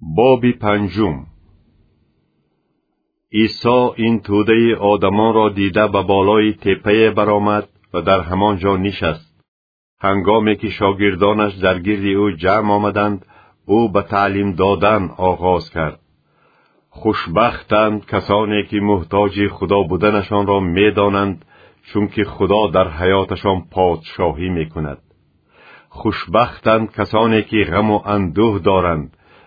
боби панҷум. Исо ин тӯдаи одамонро дида ба болои теппае баромад ва дар ҳамон ҷо нишаст. Ҳангоме ки шогирдонаш дар гирди ӯ ҷамъ омаданд ӯ ба таълим додан оғоз кард. Хушбахтанд касоне ки муҳтоҷи худо буданашонро медонанд чунки худо дар ҳаёташон подшоҳӣ мекунад. Хушбахтанд касоне ки ғаму андӯҳ доранд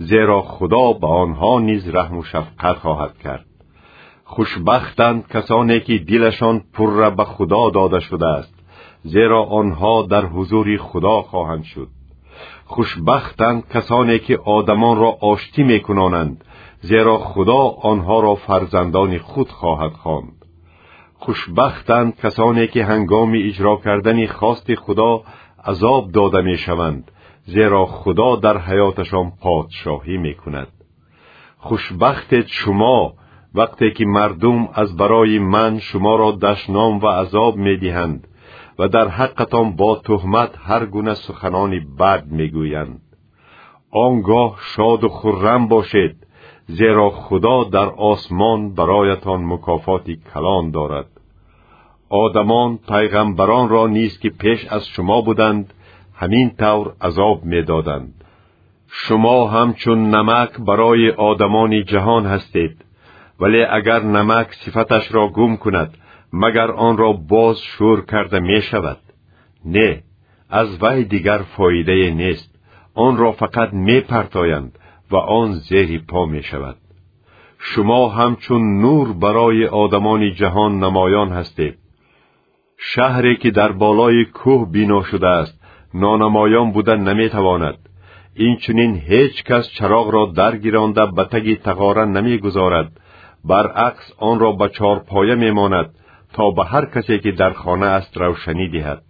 хости худоро мехоҳанд зеро худо хости онҳоро пурра иҷро мекунад хушбахтанд касоне ки нисбати дигарон раҳму шафқат доранд зеро худо ба онҳо низ раҳму шафқат хоҳад кард. Хушбахтанд касоне ки дилашон пурра ба худо дода шудааст зеро онҳо дар ҳузури худо хоҳанд шуд. Хушбахтанд касоне ки одамонро оштӣ мекунонанд зеро худо онҳоро фарзандони худ хоҳад хонд хушбахтанд касоне ки ҳангоми иҷро кардани хости худо азоб дода мешаванд зеро худо дар ҳаёташон подшоҳӣ мекунад. Хушбахтед шумо вақте ки мардум аз барои ман шуморо дашном ва азоб медиҳанд ва дар ҳаққатон бо туҳмат ҳар гуна суханони бад мегӯянд. Он гоҳ шоду хуррам бошед зеро худо дар осмон бароятон мукофоти калон дорад одамон пайғамбаронро низ ки пеш аз шумо буданд ҳамин тавр азоб медоданд. Шумо ҳамчун намак барои одамони ҷаҳон ҳастед. Вале агар намак сифаташро гум кунад магар онро боз шӯр карда мешавад. Не аз вай дигар фоидае нест. Онро фақат мепартоянд ва он зери по мешавад. Шумо ҳамчун нур барои одамони ҷаҳон намоён ҳастед. Шаҳре ки дар болои кӯҳ бино шудааст нонамоён буда наметавонад. Инчунин ҳеҷ кас чароғро даргиронда ба таги тағора намегузорад. Баръакс онро ба чорпоя мемонад то ба ҳар касе ки дар хона аст равшанӣ диҳад.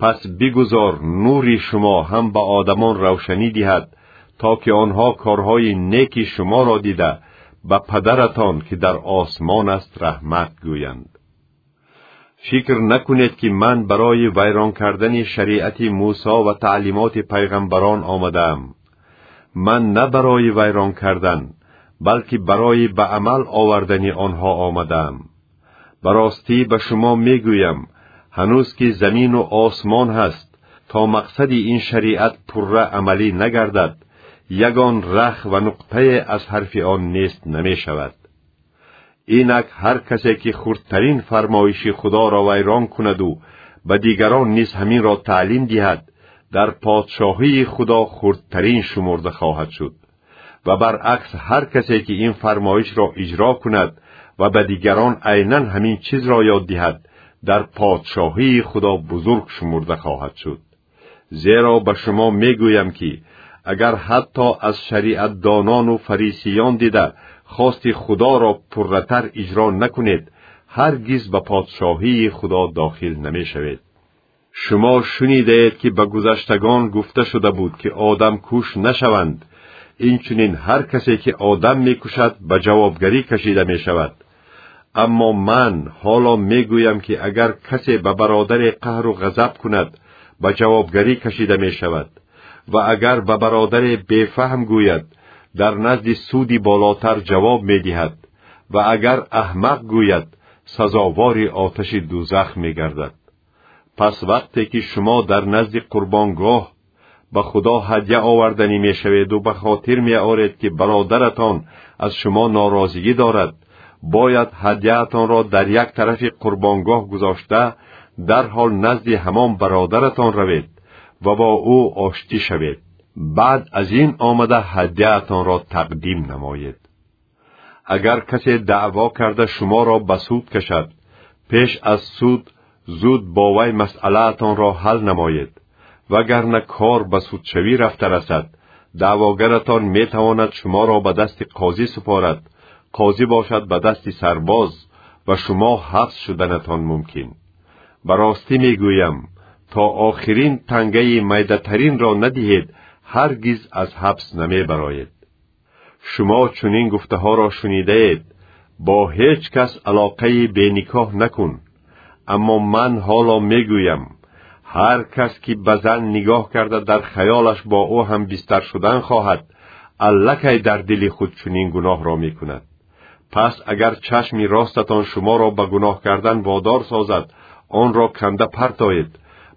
Пас бигузор нури шумо ҳам ба одамон равшанӣ диҳад то ки онҳо корҳои неки шуморо дида ба падаратон ки дар осмон аст раҳмат гӯянд фикр накунед ки ман барои вайрон кардани шариати мусо ва таълимоти пайғамбарон омадаам ман на барои вайрон кардан балки барои ба амал овардани онҳо омадаам ба ростӣ ба шумо мегӯям ҳанӯз ки замину осмон ҳаст то мақсади ин шариат пурра амалӣ нагардад ягон рах ва нуқтае аз ҳарфи он нест намешавад инак ҳар касе ки хурдтарин фармоиши худоро вайрон кунаду ба дигарон низ ҳаминро таълим диҳад дар подшоҳии худо хурдтарин шумурда хоҳад шуд. Ва баръакс ҳар касе ки ин фармоишро иҷро кунад ва ба дигарон айнан ҳамин чизро ёд диҳад дар подшоҳии худо бузург шумурда хоҳад шуд. Зеро ба шумо мегӯям ки агар ҳатто аз шариатдонону фарисиён дида хости худоро пурратар иҷро накунед ҳаргиз ба подшоҳии худо дохил намешавед. Шумо шунидаед ки ба гузаштагон гуфта шуда буд ки одам куш нашаванд. Инчунин ҳар касе ки одам мекушад ба ҷавобгарӣ кашида мешавад. Аммо ман ҳоло мегӯям ки агар касе ба бародаре қаҳру ғазаб кунад ба ҷавобгарӣ кашида мешавад. Ва агар ба бародаре бефаҳм гӯяд дар назди суди болотар ҷавоб медиҳад ва агар аҳмақ гӯяд сазовори оташи дӯзах мегардад. Пас вақте ки шумо дар назди қурбонгоҳ ба худо ҳадя оварданӣ мешаведу ба хотир меоред ки бародаратон аз шумо норозигӣ дорад бояд ҳадяатонро дар як тарафи қурбонгоҳ гузошта дарҳол назди ҳамон бародаратон равед ва бо ӯ оштӣ шавед баъд аз ин омада ҳадяатонро тақдим намоед. Агар касе даъво карда шуморо ба суд кашад пеш аз суд зуд бо вай масъалаатонро ҳал намоед. Вагарна кор ба судшавӣ рафта расад даъвогаратон метавонад шуморо ба дасти қозӣ супорад қозӣ бошад ба дасти сарбоз ва шумо ҳабс шуданатон мумкин. Ба ростӣ мегӯям то охирин тангаи майдатаринро надиҳед ҳаргиз аз ҳабс намебароед. Шумо чунин гуфтаҳоро шунидаед бо ҳеҷ кас алоқаи беникоҳ накун. Аммо ман ҳоло мегӯям ҳар кас ки ба зан нигоҳ карда дар хаёлаш бо ӯ ҳам бистар шудан хоҳад аллакай дар дили худ чунин гуноҳро мекунад. Пас агар чашми ростатон шуморо ба гуноҳ кардан водор созад онро канда партоед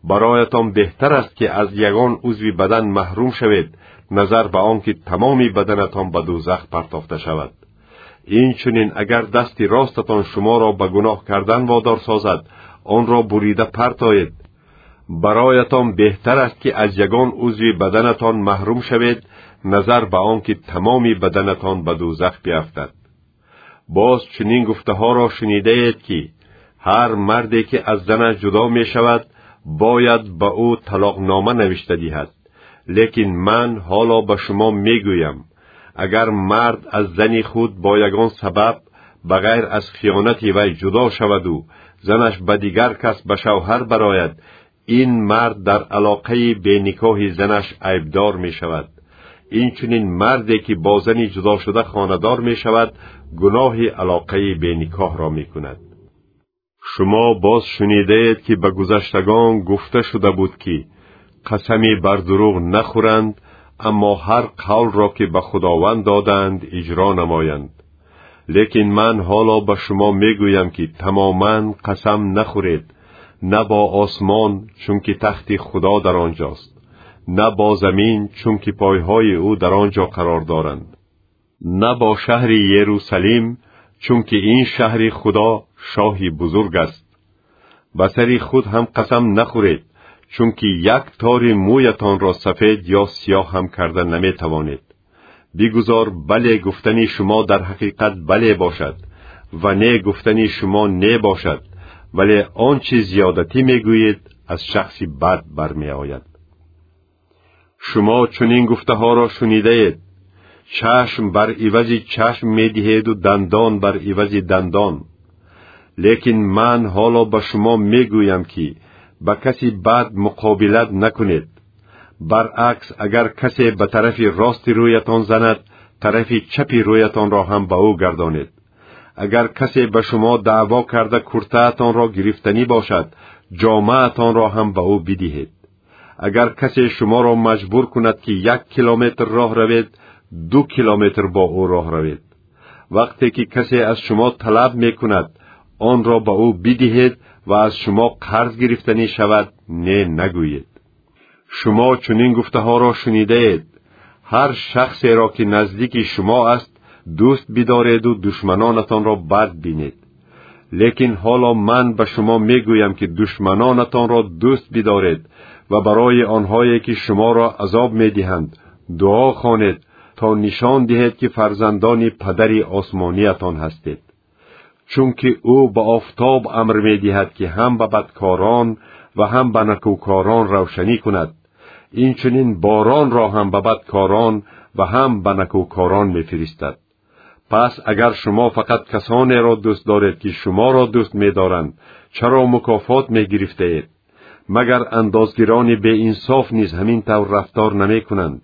бароятон беҳтар аст ки аз ягон узви бадан маҳрум шавед назар ба он ки тамоми баданатон ба дӯзах партофта шавад. Инчунин агар дасти ростатон шуморо ба гуноҳ кардан водор созад онро бурида партоед. Бароятон беҳтар аст ки аз ягон узви баданатон маҳрум шавед назар ба он ки тамоми баданатон ба дӯзах биафтад. Боз чунин гуфтаҳоро шунидаед ки ҳар марде ки аз занаш ҷудо мешавад бояд ба ӯ талоқнома навишта диҳад. Лекин ман ҳоло ба шумо мегӯям. Агар мард аз зани худ бо ягон сабаб ба ғайр аз хиёнати вай ҷудо шаваду занаш ба дигар кас ба шавҳар барояд ин мард дар алоқаи беникоҳи занаш айбдор мешавад. Инчунин марде ки бо зани ҷудошуда хонадор мешавад гуноҳи алоқаи беникоҳро мекунад шумо боз шунидаед ки ба гузаштагон гуфта шуда буд ки қасами бар дурӯғ нахӯранд аммо ҳар қавлро ки ба худованд доданд иҷро намоянд. Лекин ман ҳоло ба шумо мегӯям ки тамоман қасам нахӯред на бо осмон чунки тахти худо дар он ҷост на бо замин чунки пойҳои ӯ дар он ҷо қарор доранд. На бо шаҳри ерусалим чунки ин шаҳри худо шоҳи бузург аст. Ба сари худ ҳам қасам нахӯред чунки як тори мӯятонро сафед ё сиёҳ ҳам карда наметавонед. Бигузор бале гуфтани шумо дар ҳақиқат бале бошад ва не гуфтани шумо не бошад вале он чӣ зиёдатӣ мегӯед аз шахси бад бармеояд. Шумо чунин гуфтаҳоро шунидаед чашм бар ивази чашм медиҳеду дандон бар ивази дандон. Лекин ман ҳоло ба шумо мегӯям ки ба каси бад муқобилат накунед. Баръакс агар касе ба тарафи рости рӯятон занад тарафи чапи рӯятонро ҳам ба ӯ гардонед. Агар касе ба шумо даъво карда куртаатонро гирифтанӣ бошад ҷомаатонро ҳам ба ӯ бидиҳед. Агар касе шуморо маҷбур кунад ки як километр роҳ равед ду километр бо ӯ роҳ равед вақте ки касе аз шумо талаб мекунад онро ба ӯ бидиҳед ва аз шумо қарз гирифтанӣ шавад не нагӯед шумо чунин гуфтаҳоро шунидаед ҳар шахсеро ки наздики шумо аст дӯст бидореду душманонатонро бад бинед лекин ҳоло ман ба шумо мегӯям ки душманонатонро дӯст бидоред ва барои онҳое ки шуморо азоб медиҳанд дуо хонед то нишон диҳед ки фарзандони падари осмониятон ҳастед. Чунки ӯ ба офтоб амр медиҳад ки ҳам ба бадкорон ва ҳам ба накӯкорон равшанӣ кунад. Инчунин боронро ҳам ба бадкорон ва ҳам ба накӯкорон мефиристад. Пас агар шумо фақат касонеро дӯст доред ки шуморо дӯст медоранд чаро мукофот мегирифтаед? Магар андозгирони беинсоф низ ҳамин тавр рафтор намекунанд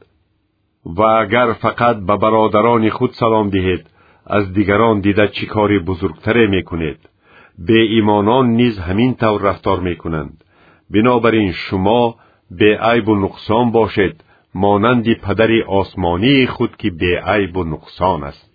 ва агар фақат ба бародарони худ салом диҳед аз дигарон дида чӣ кори бузургтаре мекунед? Беимонон низ ҳамин тавр рафтор мекунанд. Бинобар ин шумо беайбу нуқсон бошед монанди падари осмонии худ ки беайбу нуқсон аст